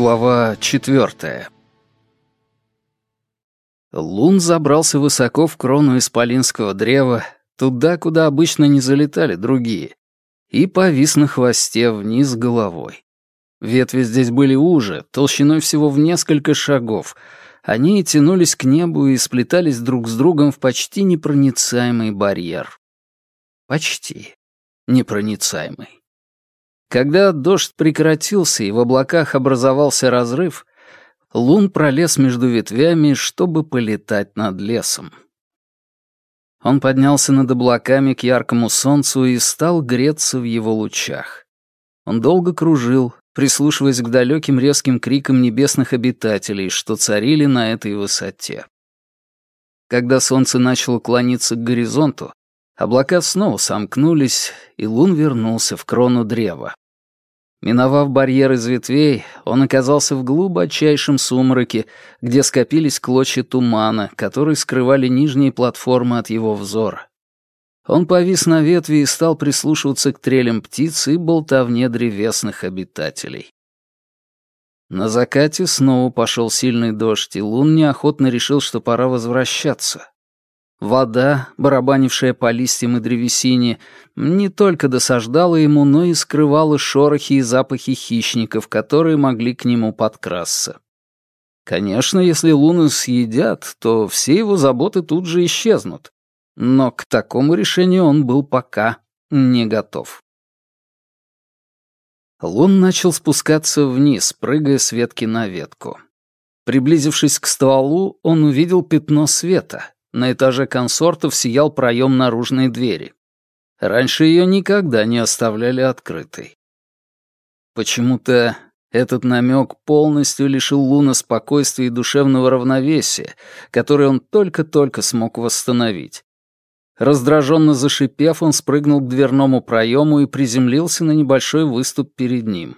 Глава четвертая. Лун забрался высоко в крону исполинского древа, туда, куда обычно не залетали другие, и повис на хвосте вниз головой. Ветви здесь были уже, толщиной всего в несколько шагов. Они тянулись к небу и сплетались друг с другом в почти непроницаемый барьер. Почти непроницаемый. Когда дождь прекратился и в облаках образовался разрыв, Лун пролез между ветвями, чтобы полетать над лесом. Он поднялся над облаками к яркому солнцу и стал греться в его лучах. Он долго кружил, прислушиваясь к далеким резким крикам небесных обитателей, что царили на этой высоте. Когда солнце начало клониться к горизонту, облака снова сомкнулись, и лун вернулся в крону древа. Миновав барьер из ветвей, он оказался в глубочайшем сумраке, где скопились клочья тумана, которые скрывали нижние платформы от его взора. Он повис на ветви и стал прислушиваться к трелям птиц и болтовне древесных обитателей. На закате снова пошел сильный дождь, и Лун неохотно решил, что пора возвращаться. Вода, барабанившая по листьям и древесине, не только досаждала ему, но и скрывала шорохи и запахи хищников, которые могли к нему подкрасться. Конечно, если луны съедят, то все его заботы тут же исчезнут. Но к такому решению он был пока не готов. Лун начал спускаться вниз, прыгая с ветки на ветку. Приблизившись к стволу, он увидел пятно света, на этаже консортов сиял проем наружной двери. Раньше ее никогда не оставляли открытой. Почему-то этот намек полностью лишил Луна спокойствия и душевного равновесия, которое он только-только смог восстановить. Раздраженно зашипев, он спрыгнул к дверному проему и приземлился на небольшой выступ перед ним.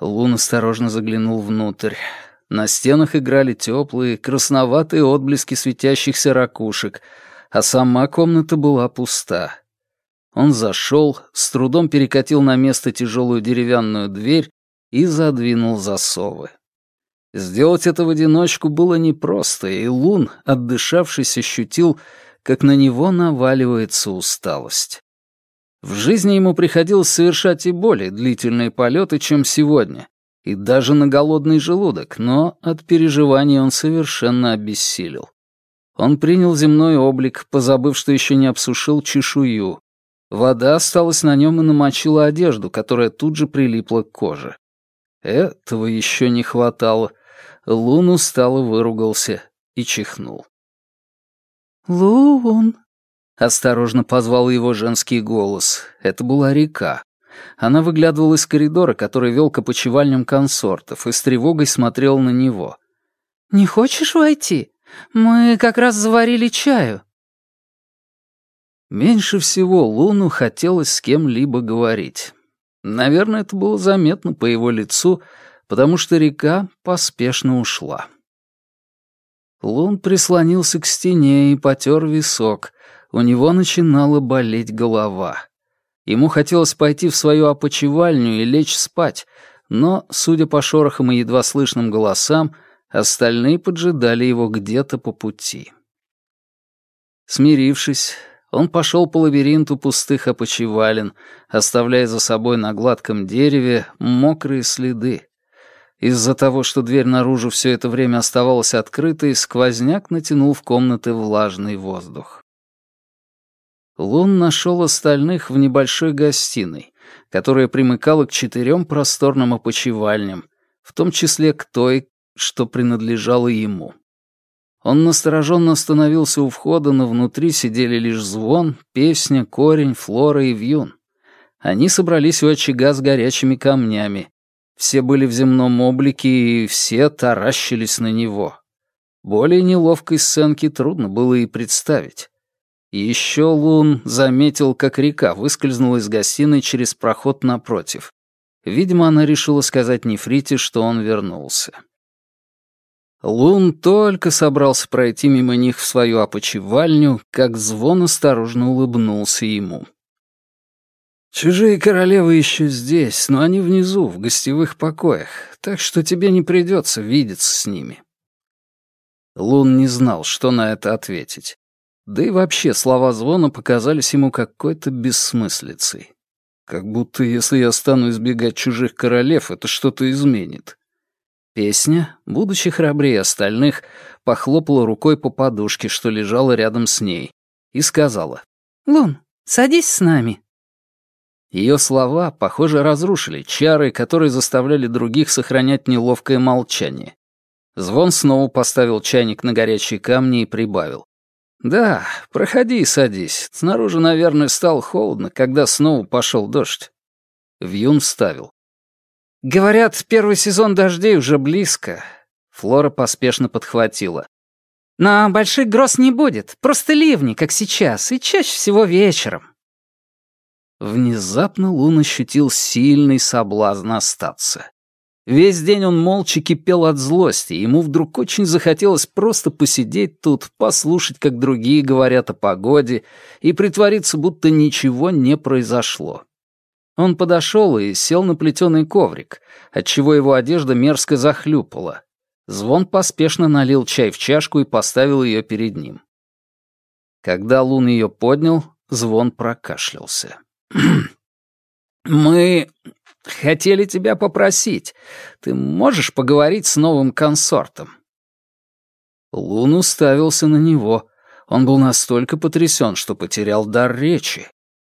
Лун осторожно заглянул внутрь. На стенах играли теплые, красноватые отблески светящихся ракушек, а сама комната была пуста. Он зашел, с трудом перекатил на место тяжелую деревянную дверь и задвинул засовы. Сделать это в одиночку было непросто, и Лун, отдышавшись, ощутил, как на него наваливается усталость. В жизни ему приходилось совершать и более длительные полеты, чем сегодня, и даже на голодный желудок, но от переживаний он совершенно обессилел. Он принял земной облик, позабыв, что еще не обсушил чешую. Вода осталась на нем и намочила одежду, которая тут же прилипла к коже. Этого еще не хватало. Лун устало выругался и чихнул. «Лун!» — осторожно позвал его женский голос. Это была река. Она выглядывала из коридора, который вел к опочивальням консортов, и с тревогой смотрел на него. «Не хочешь войти? Мы как раз заварили чаю». Меньше всего Луну хотелось с кем-либо говорить. Наверное, это было заметно по его лицу, потому что река поспешно ушла. Лун прислонился к стене и потер висок. У него начинала болеть голова. Ему хотелось пойти в свою опочивальню и лечь спать, но, судя по шорохам и едва слышным голосам, остальные поджидали его где-то по пути. Смирившись, он пошел по лабиринту пустых опочивален, оставляя за собой на гладком дереве мокрые следы. Из-за того, что дверь наружу все это время оставалась открытой, сквозняк натянул в комнаты влажный воздух. Лун нашел остальных в небольшой гостиной, которая примыкала к четырем просторным опочивальням, в том числе к той, что принадлежала ему. Он настороженно остановился у входа, но внутри сидели лишь звон, песня, корень, флора и вьюн. Они собрались у очага с горячими камнями. Все были в земном облике, и все таращились на него. Более неловкой сценки трудно было и представить. Еще Лун заметил, как река выскользнула из гостиной через проход напротив. Видимо, она решила сказать Нефрите, что он вернулся. Лун только собрался пройти мимо них в свою опочивальню, как звон осторожно улыбнулся ему. «Чужие королевы еще здесь, но они внизу, в гостевых покоях, так что тебе не придется видеться с ними». Лун не знал, что на это ответить. Да и вообще слова звона показались ему какой-то бессмыслицей. Как будто если я стану избегать чужих королев, это что-то изменит. Песня, будучи храбрее остальных, похлопала рукой по подушке, что лежала рядом с ней, и сказала «Лун, садись с нами». Ее слова, похоже, разрушили чары, которые заставляли других сохранять неловкое молчание. Звон снова поставил чайник на горячие камни и прибавил. «Да, проходи и садись. Снаружи, наверное, стало холодно, когда снова пошел дождь». Вьюн вставил. «Говорят, первый сезон дождей уже близко». Флора поспешно подхватила. «Но больших гроз не будет, просто ливни, как сейчас, и чаще всего вечером. Внезапно Лун ощутил сильный соблазн остаться. Весь день он молча кипел от злости, ему вдруг очень захотелось просто посидеть тут, послушать, как другие говорят о погоде, и притвориться, будто ничего не произошло. Он подошел и сел на плетеный коврик, отчего его одежда мерзко захлюпала. Звон поспешно налил чай в чашку и поставил ее перед ним. Когда Лун ее поднял, Звон прокашлялся. «Мы хотели тебя попросить. Ты можешь поговорить с новым консортом?» Лун уставился на него. Он был настолько потрясен, что потерял дар речи.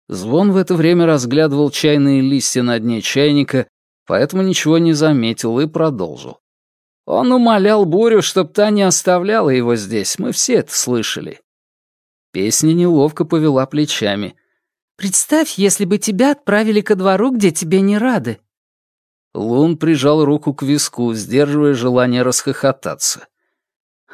Звон в это время разглядывал чайные листья на дне чайника, поэтому ничего не заметил и продолжил. Он умолял Бурю, чтоб та не оставляла его здесь, мы все это слышали. Песня неловко повела плечами. Представь, если бы тебя отправили ко двору, где тебе не рады». Лун прижал руку к виску, сдерживая желание расхохотаться.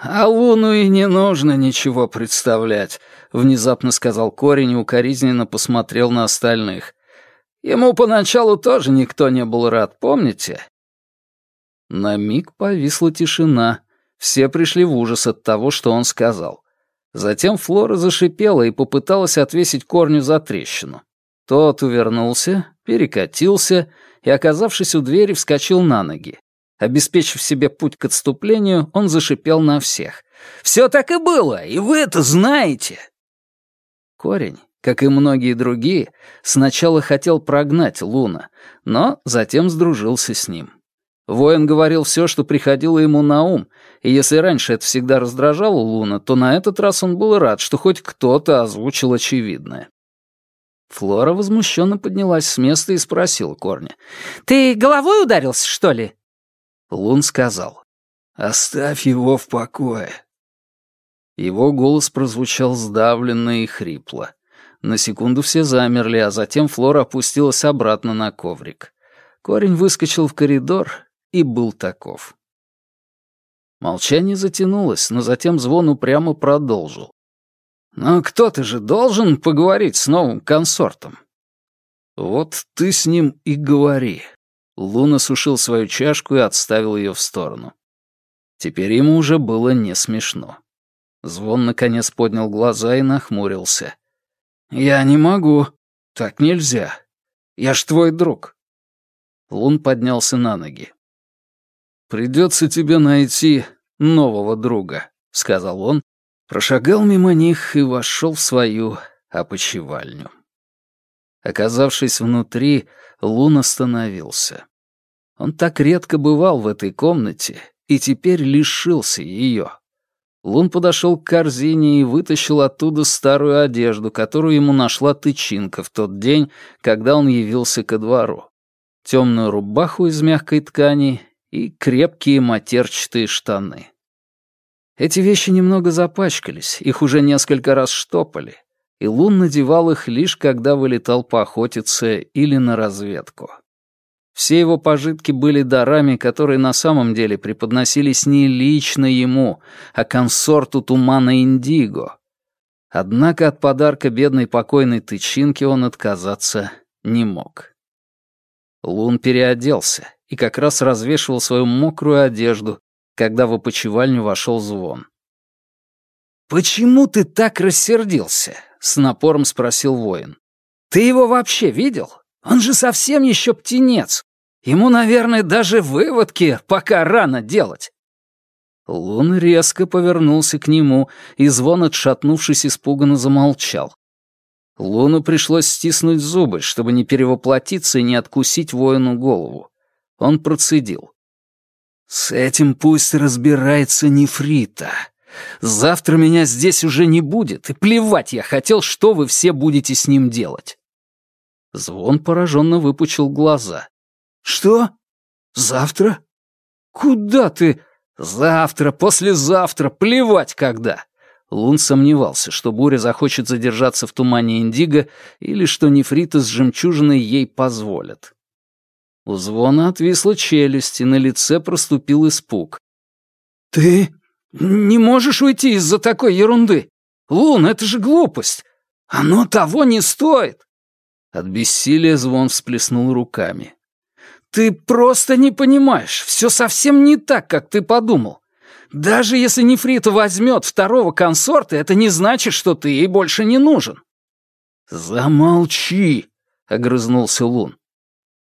«А Луну и не нужно ничего представлять», — внезапно сказал корень и укоризненно посмотрел на остальных. «Ему поначалу тоже никто не был рад, помните?» На миг повисла тишина. Все пришли в ужас от того, что он сказал. Затем Флора зашипела и попыталась отвесить корню за трещину. Тот увернулся, перекатился и, оказавшись у двери, вскочил на ноги. Обеспечив себе путь к отступлению, он зашипел на всех. «Все так и было, и вы это знаете!» Корень, как и многие другие, сначала хотел прогнать Луна, но затем сдружился с ним. Воин говорил все, что приходило ему на ум, и если раньше это всегда раздражало Луна, то на этот раз он был рад, что хоть кто-то озвучил очевидное. Флора возмущенно поднялась с места и спросила Корня. «Ты головой ударился, что ли?» Лун сказал. «Оставь его в покое». Его голос прозвучал сдавленно и хрипло. На секунду все замерли, а затем Флора опустилась обратно на коврик. Корень выскочил в коридор и был таков. Молчание затянулось, но затем звон упрямо продолжил. «Но кто-то же должен поговорить с новым консортом». «Вот ты с ним и говори». Луна сушил свою чашку и отставил ее в сторону. Теперь ему уже было не смешно. Звон наконец поднял глаза и нахмурился. «Я не могу. Так нельзя. Я ж твой друг». Лун поднялся на ноги. «Придется тебе найти нового друга», — сказал он, прошагал мимо них и вошел в свою опочивальню. Оказавшись внутри, Лун остановился. Он так редко бывал в этой комнате и теперь лишился ее. Лун подошел к корзине и вытащил оттуда старую одежду, которую ему нашла тычинка в тот день, когда он явился ко двору. Темную рубаху из мягкой ткани и крепкие матерчатые штаны. Эти вещи немного запачкались, их уже несколько раз штопали, и Лун надевал их лишь когда вылетал поохотиться или на разведку. Все его пожитки были дарами, которые на самом деле преподносились не лично ему, а консорту тумана Индиго. Однако от подарка бедной покойной тычинки он отказаться не мог. Лун переоделся и как раз развешивал свою мокрую одежду, когда в опочивальню вошел звон. «Почему ты так рассердился?» — с напором спросил воин. Ты его вообще видел? Он же совсем еще птенец. Ему, наверное, даже выводки пока рано делать». Лун резко повернулся к нему, и звон, отшатнувшись, испуганно замолчал. Луну пришлось стиснуть зубы, чтобы не перевоплотиться и не откусить воину голову. Он процедил. «С этим пусть разбирается нефрита. Завтра меня здесь уже не будет, и плевать я хотел, что вы все будете с ним делать». Звон пораженно выпучил глаза. «Что? Завтра? Куда ты? Завтра, послезавтра, плевать когда!» Лун сомневался, что буря захочет задержаться в тумане Индиго или что нефрита с жемчужиной ей позволят. У звона отвисла челюсть, и на лице проступил испуг. «Ты не можешь уйти из-за такой ерунды! Лун, это же глупость! Оно того не стоит!» От бессилия звон всплеснул руками. «Ты просто не понимаешь, все совсем не так, как ты подумал. Даже если Нефрита возьмет второго консорта, это не значит, что ты ей больше не нужен». «Замолчи!» — огрызнулся Лун.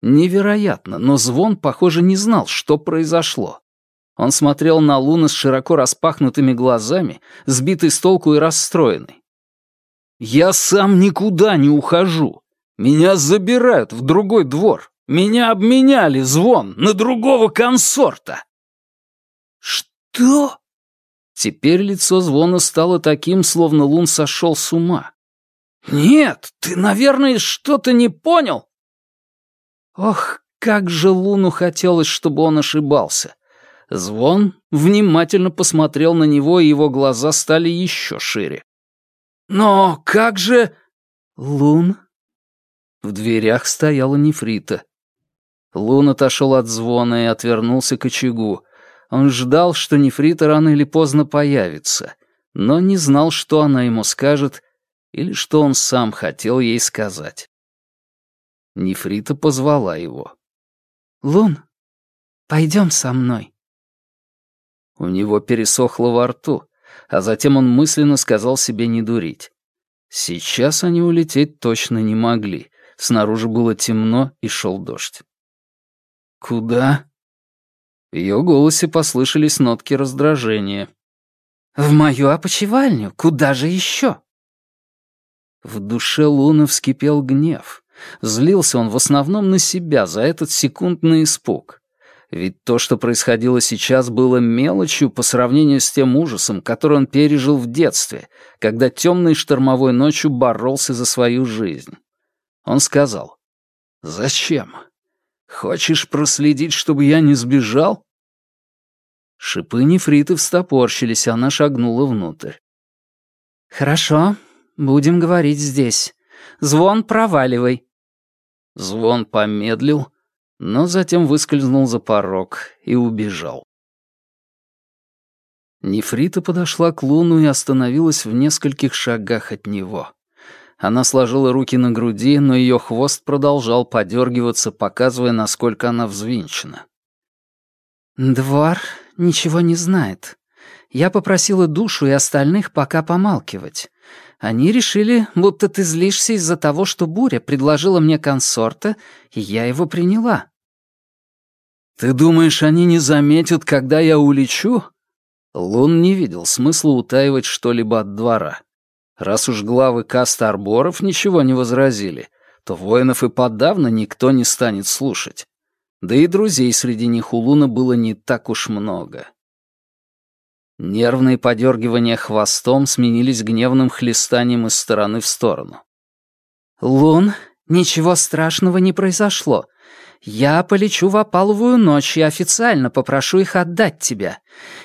Невероятно, но Звон, похоже, не знал, что произошло. Он смотрел на Луна с широко распахнутыми глазами, сбитый с толку и расстроенный. «Я сам никуда не ухожу. Меня забирают в другой двор. Меня обменяли, Звон, на другого консорта». «Что?» Теперь лицо Звона стало таким, словно Лун сошел с ума. «Нет, ты, наверное, что-то не понял?» Ох, как же Луну хотелось, чтобы он ошибался. Звон внимательно посмотрел на него, и его глаза стали еще шире. «Но как же...» «Лун?» В дверях стояла нефрита. Лун отошел от звона и отвернулся к очагу. Он ждал, что нефрита рано или поздно появится, но не знал, что она ему скажет или что он сам хотел ей сказать. Нефрита позвала его. «Лун, пойдем со мной». У него пересохло во рту, а затем он мысленно сказал себе не дурить. Сейчас они улететь точно не могли. Снаружи было темно и шел дождь. «Куда?» В ее голосе послышались нотки раздражения. «В мою опочивальню. Куда же еще?» В душе Луны вскипел гнев. Злился он в основном на себя за этот секундный испуг. Ведь то, что происходило сейчас, было мелочью по сравнению с тем ужасом, который он пережил в детстве, когда темной штормовой ночью боролся за свою жизнь. Он сказал, «Зачем? Хочешь проследить, чтобы я не сбежал?» Шипы нефриты встопорщились, она шагнула внутрь. «Хорошо, будем говорить здесь. Звон, проваливай. Звон помедлил, но затем выскользнул за порог и убежал. Нефрита подошла к Луну и остановилась в нескольких шагах от него. Она сложила руки на груди, но ее хвост продолжал подергиваться, показывая, насколько она взвинчена. «Двор ничего не знает. Я попросила душу и остальных пока помалкивать. Они решили, будто ты злишься из-за того, что Буря предложила мне консорта, и я его приняла. Ты думаешь, они не заметят, когда я улечу? Лун не видел смысла утаивать что-либо от двора. Раз уж главы каст арборов ничего не возразили, то воинов и подавно никто не станет слушать. Да и друзей среди них у Луна было не так уж много. Нервные подергивания хвостом сменились гневным хлестанием из стороны в сторону. «Лун, ничего страшного не произошло. Я полечу в опаловую ночь и официально попрошу их отдать тебя.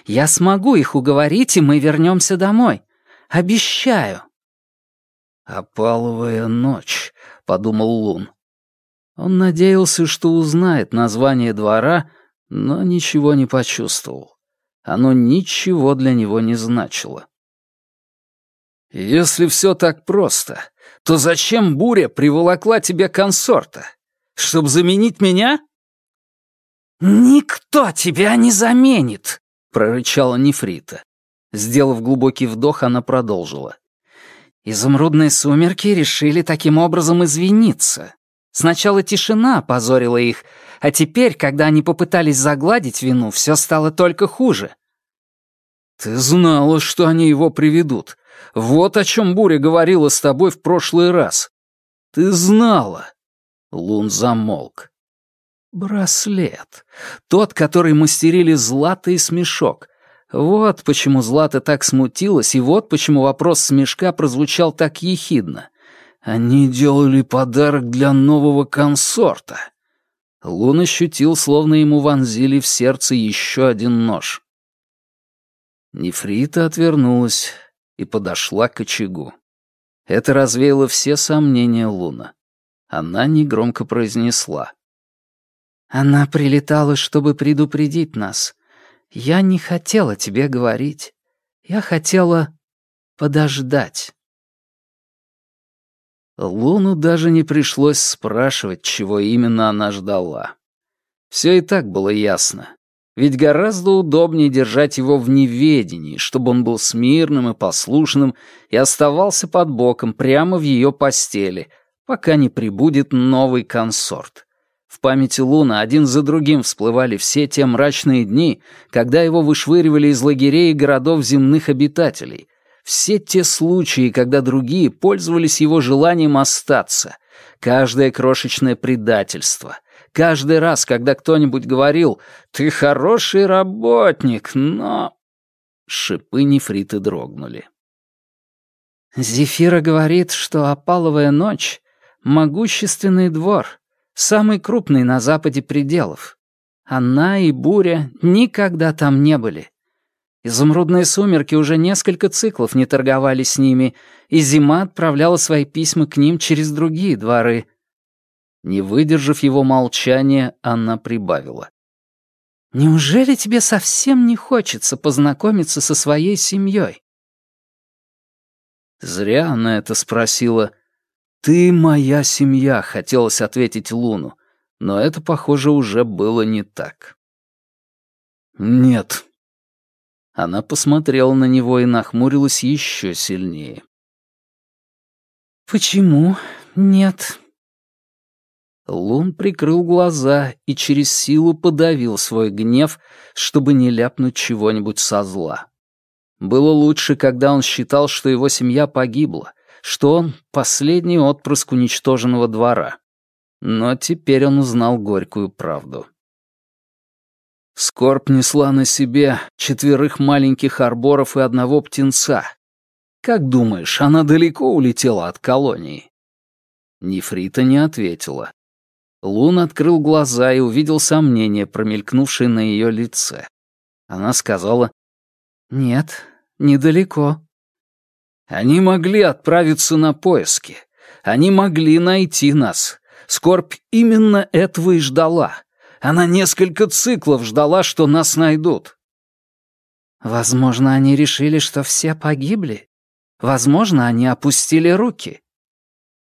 Я смогу их уговорить, и мы вернемся домой. Обещаю». «Опаловая ночь», — подумал Лун. Он надеялся, что узнает название двора, но ничего не почувствовал. Оно ничего для него не значило. «Если все так просто, то зачем буря приволокла тебе консорта? Чтоб заменить меня?» «Никто тебя не заменит!» — прорычала Нефрита. Сделав глубокий вдох, она продолжила. Изумрудные сумерки решили таким образом извиниться. Сначала тишина опозорила их, а теперь, когда они попытались загладить вину, все стало только хуже. «Ты знала, что они его приведут. Вот о чем Буря говорила с тобой в прошлый раз. Ты знала!» Лун замолк. Браслет. Тот, который мастерили Злата и Смешок. Вот почему Злата так смутилась, и вот почему вопрос Смешка прозвучал так ехидно. Они делали подарок для нового консорта. Лун ощутил, словно ему вонзили в сердце еще один нож. Нефрита отвернулась и подошла к очагу. Это развеяло все сомнения Луна. Она негромко произнесла. «Она прилетала, чтобы предупредить нас. Я не хотела тебе говорить. Я хотела подождать». Луну даже не пришлось спрашивать, чего именно она ждала. Все и так было ясно. Ведь гораздо удобнее держать его в неведении, чтобы он был смирным и послушным и оставался под боком прямо в ее постели, пока не прибудет новый консорт. В памяти Луна один за другим всплывали все те мрачные дни, когда его вышвыривали из лагерей и городов земных обитателей, все те случаи, когда другие пользовались его желанием остаться, каждое крошечное предательство, каждый раз, когда кто-нибудь говорил «Ты хороший работник, но...» Шипы нефриты дрогнули. Зефира говорит, что опаловая ночь — могущественный двор, самый крупный на западе пределов. Она и Буря никогда там не были. Изумрудные сумерки уже несколько циклов не торговали с ними, и зима отправляла свои письма к ним через другие дворы. Не выдержав его молчания, она прибавила. «Неужели тебе совсем не хочется познакомиться со своей семьей?» Зря она это спросила. «Ты моя семья», — хотелось ответить Луну, но это, похоже, уже было не так. «Нет», она посмотрела на него и нахмурилась еще сильнее. «Почему нет?» Лун прикрыл глаза и через силу подавил свой гнев, чтобы не ляпнуть чего-нибудь со зла. Было лучше, когда он считал, что его семья погибла, что он — последний отпрыск уничтоженного двора. Но теперь он узнал горькую правду. Скорбь несла на себе четверых маленьких арборов и одного птенца. Как думаешь, она далеко улетела от колонии?» Нефрита не ответила. Лун открыл глаза и увидел сомнение, промелькнувшее на ее лице. Она сказала, «Нет, недалеко». «Они могли отправиться на поиски. Они могли найти нас. Скорбь именно этого и ждала. Она несколько циклов ждала, что нас найдут. Возможно, они решили, что все погибли. Возможно, они опустили руки.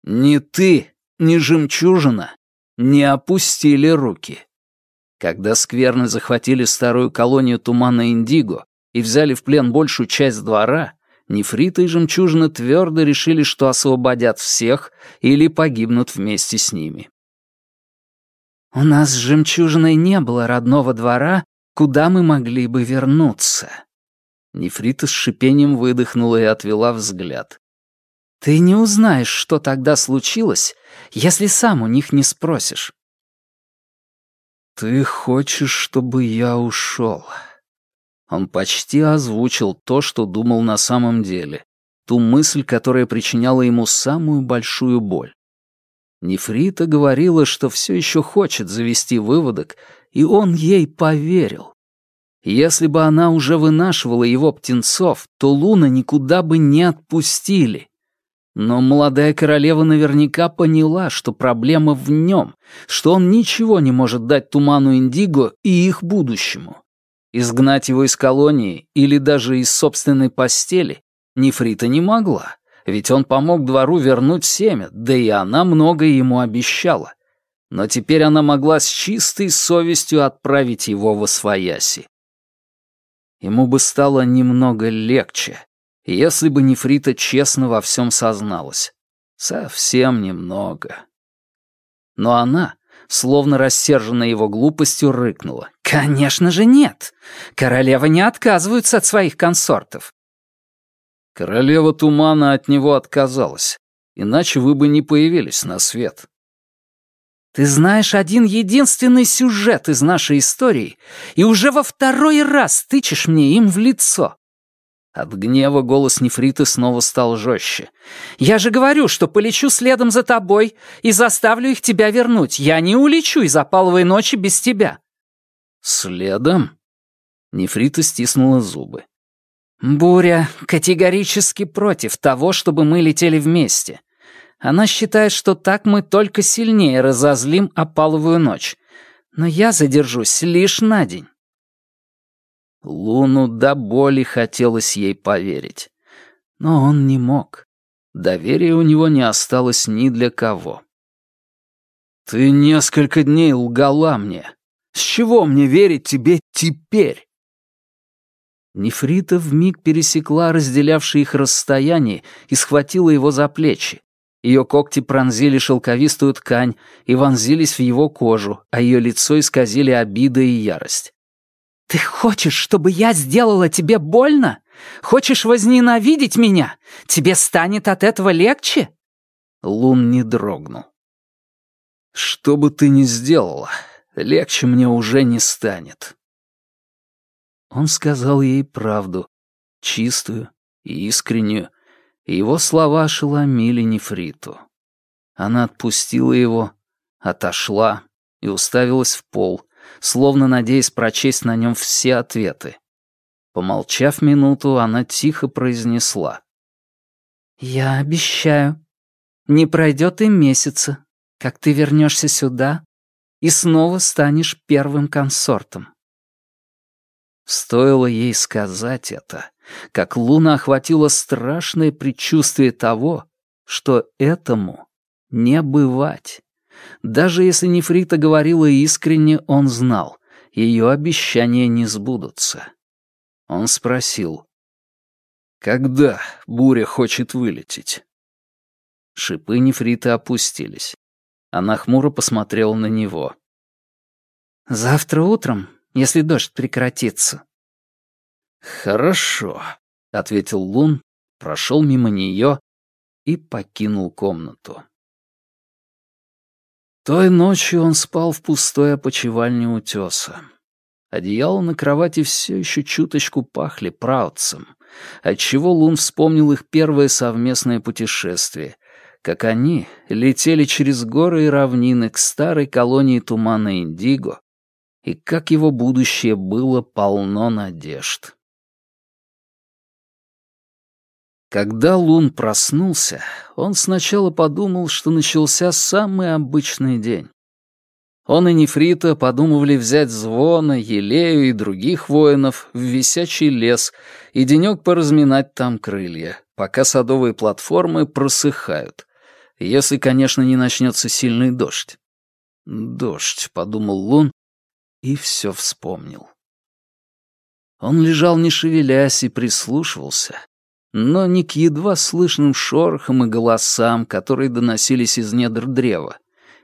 Ни ты, ни жемчужина не опустили руки. Когда скверны захватили старую колонию тумана Индиго и взяли в плен большую часть двора, Нефрита и Жемчужина твердо решили, что освободят всех или погибнут вместе с ними. У нас с жемчужиной не было родного двора, куда мы могли бы вернуться. Нефрита с шипением выдохнула и отвела взгляд. Ты не узнаешь, что тогда случилось, если сам у них не спросишь. Ты хочешь, чтобы я ушел? Он почти озвучил то, что думал на самом деле, ту мысль, которая причиняла ему самую большую боль. Нефрита говорила, что все еще хочет завести выводок, и он ей поверил. Если бы она уже вынашивала его птенцов, то Луна никуда бы не отпустили. Но молодая королева наверняка поняла, что проблема в нем, что он ничего не может дать Туману Индиго и их будущему. Изгнать его из колонии или даже из собственной постели Нефрита не могла ведь он помог двору вернуть семя, да и она многое ему обещала. Но теперь она могла с чистой совестью отправить его во свояси. Ему бы стало немного легче, Если бы Нефрита честно во всем созналась. Совсем немного. Но она, словно рассерженная его глупостью, рыкнула. «Конечно же нет! Королевы не отказываются от своих консортов!» Королева Тумана от него отказалась, иначе вы бы не появились на свет. Ты знаешь один единственный сюжет из нашей истории и уже во второй раз тычешь мне им в лицо. От гнева голос Нефриты снова стал жестче. «Я же говорю, что полечу следом за тобой и заставлю их тебя вернуть. Я не улечу из опаловой ночи без тебя». «Следом?» Нефрита стиснула зубы. «Буря категорически против того, чтобы мы летели вместе. Она считает, что так мы только сильнее разозлим опаловую ночь. Но я задержусь лишь на день». Луну до боли хотелось ей поверить. Но он не мог. Доверия у него не осталось ни для кого. «Ты несколько дней лгала мне. С чего мне верить тебе теперь?» Нефрита вмиг пересекла разделявшие их расстояние и схватила его за плечи. Ее когти пронзили шелковистую ткань и вонзились в его кожу, а ее лицо исказили обида и ярость. «Ты хочешь, чтобы я сделала тебе больно? Хочешь возненавидеть меня? Тебе станет от этого легче?» Лун не дрогнул. «Что бы ты ни сделала, легче мне уже не станет». Он сказал ей правду, чистую и искреннюю, и его слова ошеломили Нефриту. Она отпустила его, отошла и уставилась в пол, словно надеясь прочесть на нем все ответы. Помолчав минуту, она тихо произнесла. «Я обещаю, не пройдет и месяца, как ты вернешься сюда и снова станешь первым консортом». Стоило ей сказать это, как Луна охватила страшное предчувствие того, что этому не бывать. Даже если Нефрита говорила искренне, он знал, ее обещания не сбудутся. Он спросил, «Когда буря хочет вылететь?» Шипы Нефрита опустились. Она хмуро посмотрела на него. «Завтра утром, если дождь прекратится». «Хорошо», — ответил Лун, прошел мимо нее и покинул комнату. Той ночью он спал в пустой опочивальне утеса. Одеяло на кровати все еще чуточку пахли праутцем, отчего Лун вспомнил их первое совместное путешествие, как они летели через горы и равнины к старой колонии тумана Индиго, и как его будущее было полно надежд. Когда Лун проснулся, он сначала подумал, что начался самый обычный день. Он и Нефрита подумывали взять Звона, Елею и других воинов в висячий лес и денек поразминать там крылья, пока садовые платформы просыхают, если, конечно, не начнется сильный дождь. «Дождь», — подумал Лун, и все вспомнил. Он лежал не шевелясь и прислушивался, но не к едва слышным шорохам и голосам, которые доносились из недр древа,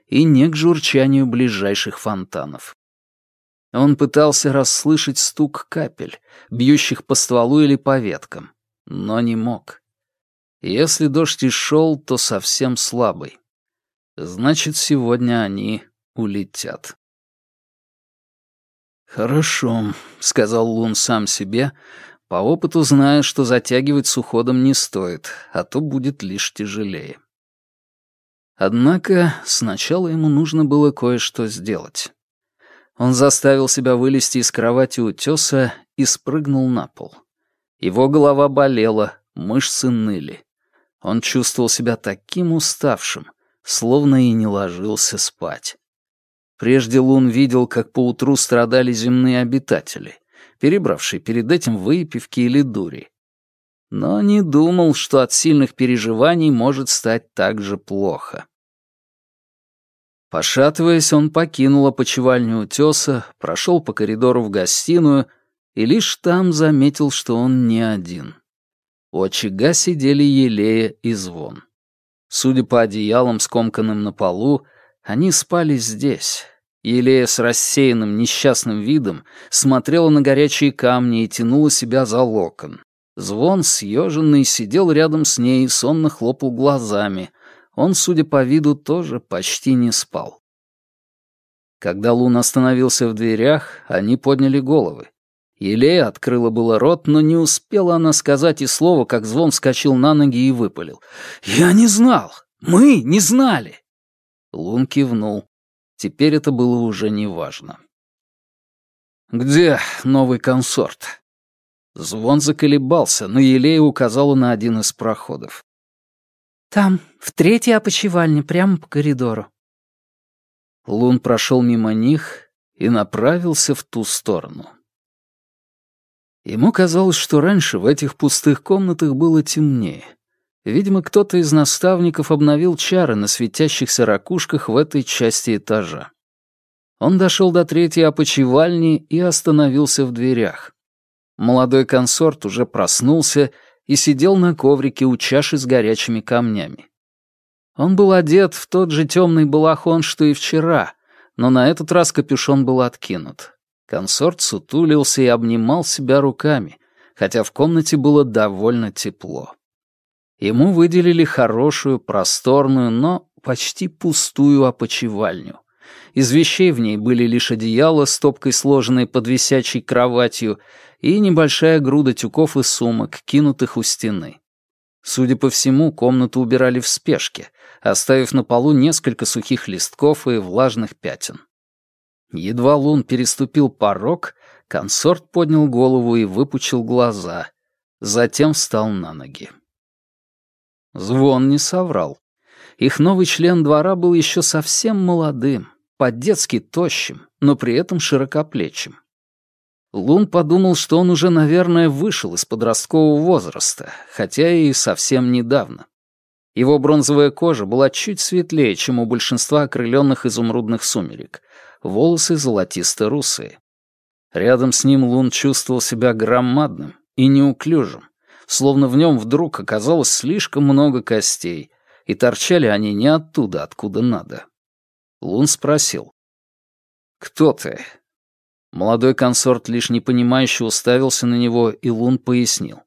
и не к журчанию ближайших фонтанов. Он пытался расслышать стук капель, бьющих по стволу или по веткам, но не мог. Если дождь и шел, то совсем слабый. Значит, сегодня они улетят. «Хорошо», — сказал Лун сам себе, по опыту зная, что затягивать с уходом не стоит, а то будет лишь тяжелее. Однако сначала ему нужно было кое-что сделать. Он заставил себя вылезти из кровати утеса и спрыгнул на пол. Его голова болела, мышцы ныли. Он чувствовал себя таким уставшим, словно и не ложился спать. Прежде Лун видел, как поутру страдали земные обитатели перебравший перед этим выпивки или дури. Но не думал, что от сильных переживаний может стать так же плохо. Пошатываясь, он покинул опочивальню утеса, прошел по коридору в гостиную и лишь там заметил, что он не один. У очага сидели Елея и Звон. Судя по одеялам, скомканным на полу, они спали здесь. Елея с рассеянным несчастным видом смотрела на горячие камни и тянула себя за локон. Звон, съеженный, сидел рядом с ней и сонно хлопал глазами. Он, судя по виду, тоже почти не спал. Когда Лун остановился в дверях, они подняли головы. Елея открыла было рот, но не успела она сказать и слова, как звон вскочил на ноги и выпалил. «Я не знал! Мы не знали!» Лун кивнул. Теперь это было уже неважно. «Где новый консорт?» Звон заколебался, но Елея указала на один из проходов. «Там, в третьей опочивальне, прямо по коридору». Лун прошел мимо них и направился в ту сторону. Ему казалось, что раньше в этих пустых комнатах было темнее. Видимо, кто-то из наставников обновил чары на светящихся ракушках в этой части этажа. Он дошел до третьей опочивальни и остановился в дверях. Молодой консорт уже проснулся и сидел на коврике у чаши с горячими камнями. Он был одет в тот же темный балахон, что и вчера, но на этот раз капюшон был откинут. Консорт сутулился и обнимал себя руками, хотя в комнате было довольно тепло. Ему выделили хорошую, просторную, но почти пустую опочивальню. Из вещей в ней были лишь одеяло, стопкой сложенной под висячей кроватью, и небольшая груда тюков и сумок, кинутых у стены. Судя по всему, комнату убирали в спешке, оставив на полу несколько сухих листков и влажных пятен. Едва Лун переступил порог, консорт поднял голову и выпучил глаза, затем встал на ноги. Звон не соврал. Их новый член двора был еще совсем молодым, по-детски тощим, но при этом широкоплечим. Лун подумал, что он уже, наверное, вышел из подросткового возраста, хотя и совсем недавно. Его бронзовая кожа была чуть светлее, чем у большинства окрыленных изумрудных сумерек, волосы золотисто-русые. Рядом с ним Лун чувствовал себя громадным и неуклюжим, словно в нем вдруг оказалось слишком много костей, и торчали они не оттуда, откуда надо. Лун спросил. «Кто ты?» Молодой консорт лишь непонимающе уставился на него, и Лун пояснил.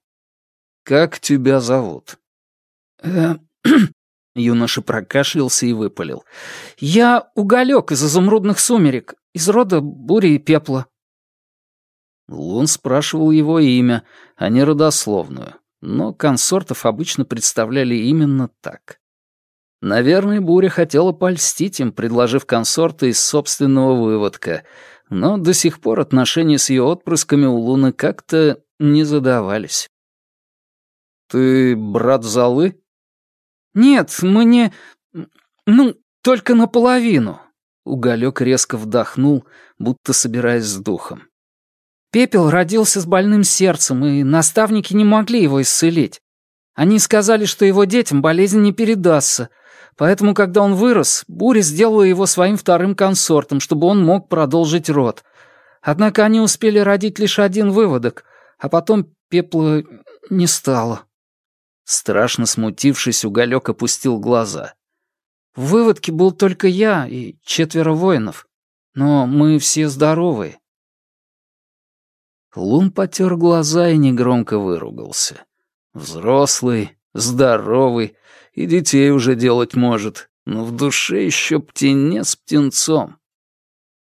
«Как тебя зовут?» «Э, Юноша прокашлялся и выпалил. «Я уголек из изумрудных сумерек, из рода бури и пепла». Лун спрашивал его имя, а не родословную, но консортов обычно представляли именно так. Наверное, Буря хотела польстить им, предложив консорта из собственного выводка, но до сих пор отношения с ее отпрысками у Луны как-то не задавались. «Ты брат Залы?» «Нет, мы не... Ну, только наполовину». Уголек резко вдохнул, будто собираясь с духом. Пепел родился с больным сердцем, и наставники не могли его исцелить. Они сказали, что его детям болезнь не передастся, поэтому, когда он вырос, Буря сделала его своим вторым консортом, чтобы он мог продолжить род. Однако они успели родить лишь один выводок, а потом пепла не стало. Страшно смутившись, Уголек опустил глаза. В выводке был только я и четверо воинов, но мы все здоровые. Лун потер глаза и негромко выругался. Взрослый, здоровый, и детей уже делать может, но в душе еще птенец птенцом.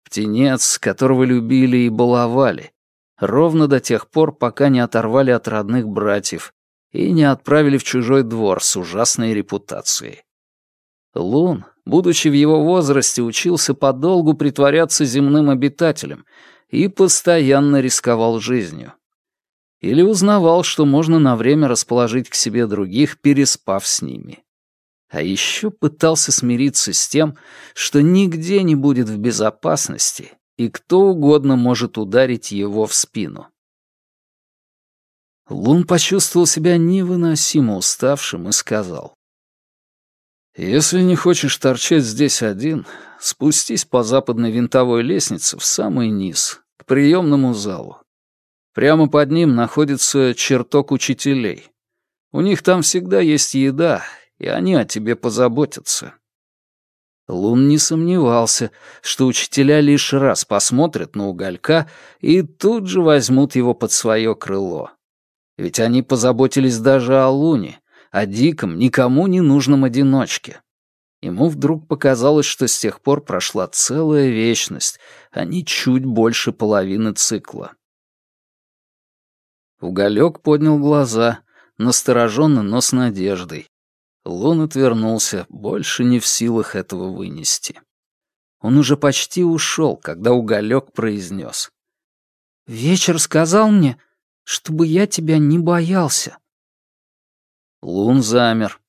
Птенец, которого любили и баловали, ровно до тех пор, пока не оторвали от родных братьев и не отправили в чужой двор с ужасной репутацией. Лун, будучи в его возрасте, учился подолгу притворяться земным обитателем и постоянно рисковал жизнью. Или узнавал, что можно на время расположить к себе других, переспав с ними. А еще пытался смириться с тем, что нигде не будет в безопасности, и кто угодно может ударить его в спину. Лун почувствовал себя невыносимо уставшим и сказал. «Если не хочешь торчать здесь один, спустись по западной винтовой лестнице в самый низ, к приемному залу. Прямо под ним находится чертог учителей. У них там всегда есть еда, и они о тебе позаботятся». Лун не сомневался, что учителя лишь раз посмотрят на уголька и тут же возьмут его под свое крыло. Ведь они позаботились даже о Луне, о диком, никому не нужном одиночке. Ему вдруг показалось, что с тех пор прошла целая вечность, а не чуть больше половины цикла. Уголек поднял глаза, настороженно, но с надеждой. Лун отвернулся, больше не в силах этого вынести. Он уже почти ушел, когда уголек произнес. «Вечер сказал мне, чтобы я тебя не боялся». Лун замер.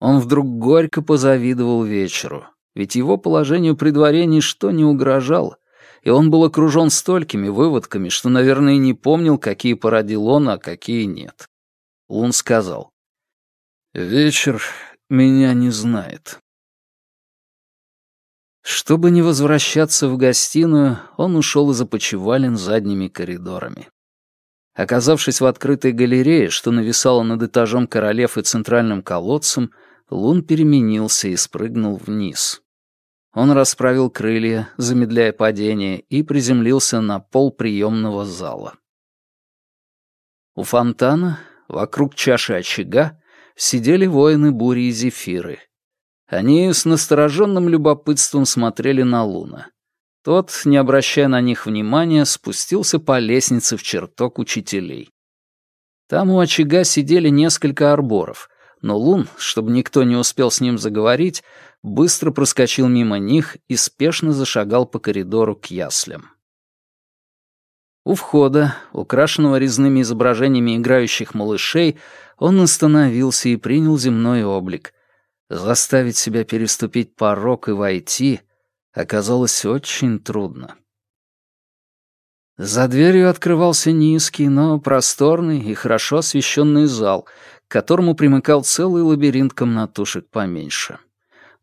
Он вдруг горько позавидовал вечеру, ведь его положению при дворе ничто не угрожало, и он был окружен столькими выводками, что, наверное, не помнил, какие породил он, а какие нет. Лун сказал. Вечер меня не знает. Чтобы не возвращаться в гостиную, он ушел из опочивален задними коридорами. Оказавшись в открытой галерее, что нависала над этажом королев и центральным колодцем, Лун переменился и спрыгнул вниз. Он расправил крылья, замедляя падение, и приземлился на пол приемного зала. У фонтана, вокруг чаши очага, сидели воины бури и зефиры. Они с настороженным любопытством смотрели на Луна. Тот, не обращая на них внимания, спустился по лестнице в чертог учителей. Там у очага сидели несколько арборов, но Лун, чтобы никто не успел с ним заговорить, быстро проскочил мимо них и спешно зашагал по коридору к яслям. У входа, украшенного резными изображениями играющих малышей, он остановился и принял земной облик. Заставить себя переступить порог и войти оказалось очень трудно. За дверью открывался низкий, но просторный и хорошо освещенный зал, к которому примыкал целый лабиринт комнатушек поменьше.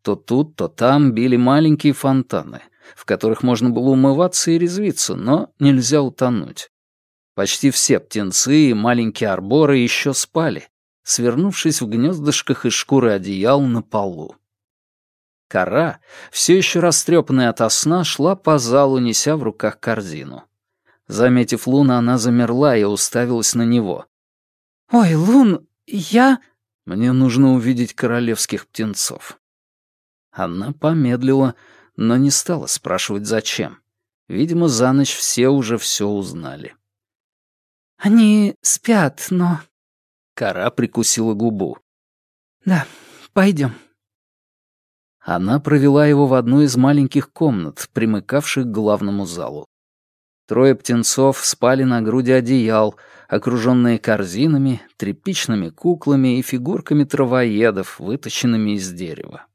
То тут, то там били маленькие фонтаны, в которых можно было умываться и резвиться, но нельзя утонуть. Почти все птенцы и маленькие арборы еще спали, свернувшись в гнездышках из шкуры одеял на полу. Кора, все еще растрепанная ото сна, шла по залу, неся в руках корзину. Заметив Луна, она замерла и уставилась на него. «Ой, Лун, я...» «Мне нужно увидеть королевских птенцов». Она помедлила, но не стала спрашивать, зачем. Видимо, за ночь все уже все узнали. «Они спят, но...» Кора прикусила губу. «Да, пойдем». Она провела его в одну из маленьких комнат, примыкавших к главному залу. Трое птенцов спали на груди одеял, окруженные корзинами, тряпичными куклами и фигурками травоедов, выточенными из дерева.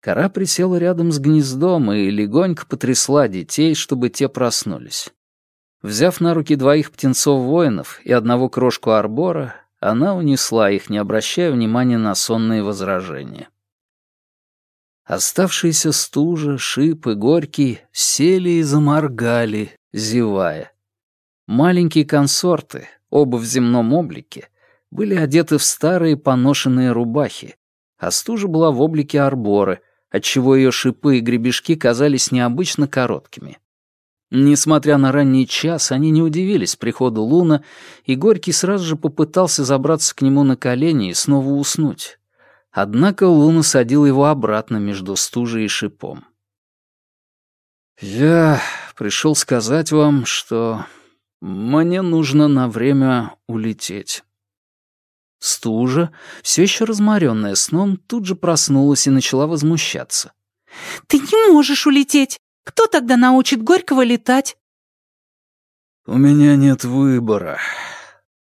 Кора присела рядом с гнездом и легонько потрясла детей, чтобы те проснулись. Взяв на руки двоих птенцов-воинов и одного крошку арбора, она унесла их, не обращая внимания на сонные возражения. Оставшиеся стужа, шип и горький сели и заморгали, зевая. Маленькие консорты, оба в земном облике, были одеты в старые поношенные рубахи, а стужа была в облике арборы — отчего ее шипы и гребешки казались необычно короткими. Несмотря на ранний час, они не удивились приходу Луна, и Горький сразу же попытался забраться к нему на колени и снова уснуть. Однако Луна садил его обратно между стужей и шипом. «Я пришел сказать вам, что мне нужно на время улететь». Стужа, все еще разморенная сном, тут же проснулась и начала возмущаться. «Ты не можешь улететь! Кто тогда научит Горького летать?» «У меня нет выбора».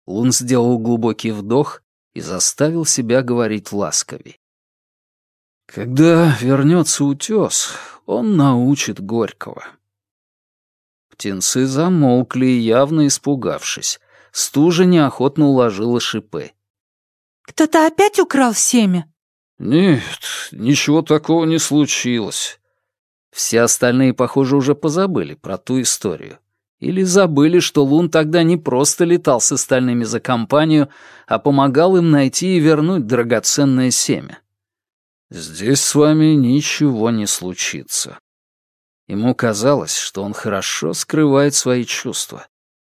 Лун сделал глубокий вдох и заставил себя говорить ласковей. «Когда вернется утес, он научит Горького». Птенцы замолкли, явно испугавшись. Стужа неохотно уложила шипы. Кто-то опять украл семя?» «Нет, ничего такого не случилось». Все остальные, похоже, уже позабыли про ту историю. Или забыли, что Лун тогда не просто летал с остальными за компанию, а помогал им найти и вернуть драгоценное семя. Здесь с вами ничего не случится. Ему казалось, что он хорошо скрывает свои чувства.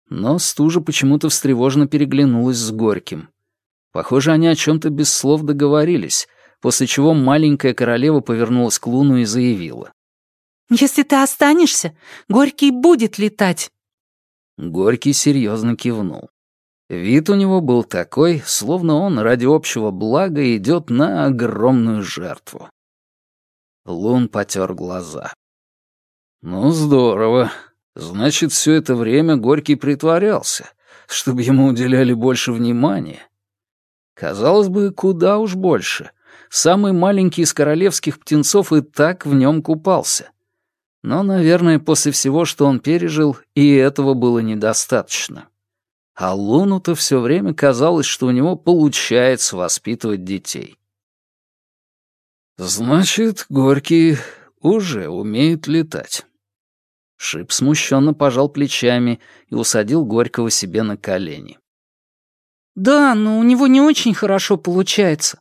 Но стужа почему-то встревоженно переглянулась с Горьким. Похоже, они о чем-то без слов договорились, после чего маленькая королева повернулась к Луну и заявила. «Если ты останешься, Горький будет летать». Горький серьезно кивнул. Вид у него был такой, словно он ради общего блага идет на огромную жертву. Лун потер глаза. «Ну, здорово. Значит, все это время Горький притворялся, чтобы ему уделяли больше внимания. Казалось бы, куда уж больше. Самый маленький из королевских птенцов и так в нем купался. Но, наверное, после всего, что он пережил, и этого было недостаточно. А Луну-то все время казалось, что у него получается воспитывать детей. Значит, Горький уже умеет летать. Шип смущенно пожал плечами и усадил Горького себе на колени. «Да, но у него не очень хорошо получается.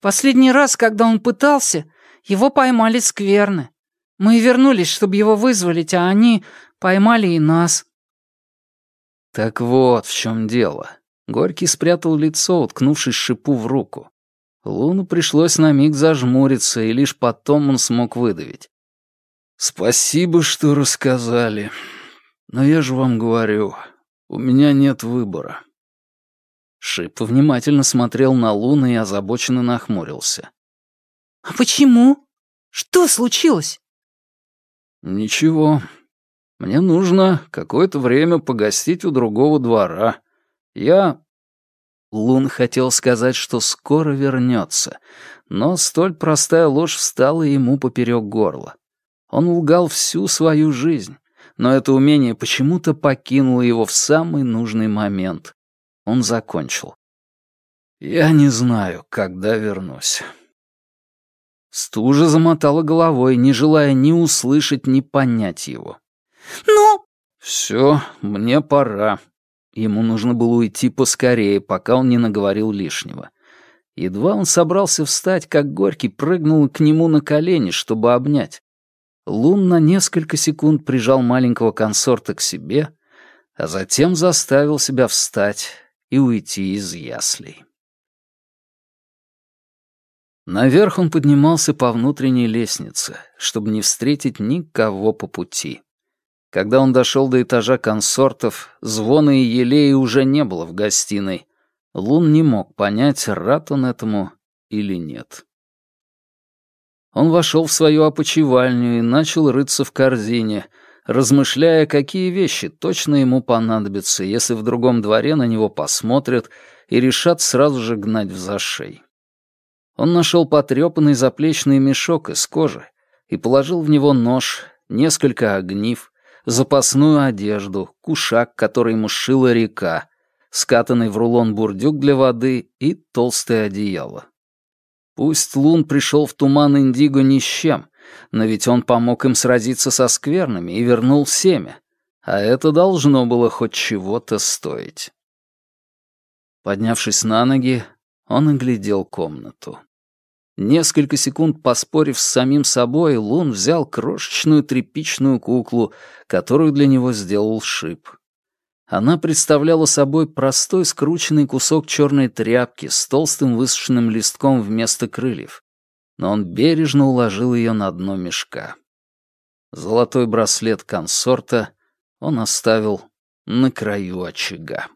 Последний раз, когда он пытался, его поймали скверны. Мы вернулись, чтобы его вызволить, а они поймали и нас». Так вот в чем дело. Горький спрятал лицо, уткнувшись шипу в руку. Луну пришлось на миг зажмуриться, и лишь потом он смог выдавить. «Спасибо, что рассказали. Но я же вам говорю, у меня нет выбора». Шип внимательно смотрел на Луну и озабоченно нахмурился. «А почему? Что случилось?» «Ничего. Мне нужно какое-то время погостить у другого двора. Я...» Лун хотел сказать, что скоро вернется, но столь простая ложь встала ему поперек горла. Он лгал всю свою жизнь, но это умение почему-то покинуло его в самый нужный момент. Он закончил. «Я не знаю, когда вернусь». Стужа замотала головой, не желая ни услышать, ни понять его. «Ну?» «Все, мне пора». Ему нужно было уйти поскорее, пока он не наговорил лишнего. Едва он собрался встать, как Горький прыгнул к нему на колени, чтобы обнять. Лун на несколько секунд прижал маленького консорта к себе, а затем заставил себя встать и уйти из яслей. Наверх он поднимался по внутренней лестнице, чтобы не встретить никого по пути. Когда он дошел до этажа консортов, звона и елеи уже не было в гостиной. Лун не мог понять, рад он этому или нет. Он вошел в свою опочивальню и начал рыться в корзине, размышляя, какие вещи точно ему понадобятся, если в другом дворе на него посмотрят и решат сразу же гнать в зашей. Он нашел потрепанный заплечный мешок из кожи и положил в него нож, несколько огнив, запасную одежду, кушак, который ему сшила река, скатанный в рулон бурдюк для воды и толстое одеяло. Пусть Лун пришел в туман Индиго ни с чем, но ведь он помог им сразиться со скверными и вернул семя, а это должно было хоть чего-то стоить. Поднявшись на ноги, он оглядел комнату. Несколько секунд поспорив с самим собой, Лун взял крошечную тряпичную куклу, которую для него сделал Шип. Она представляла собой простой скрученный кусок черной тряпки с толстым высушенным листком вместо крыльев, но он бережно уложил ее на дно мешка. Золотой браслет консорта он оставил на краю очага.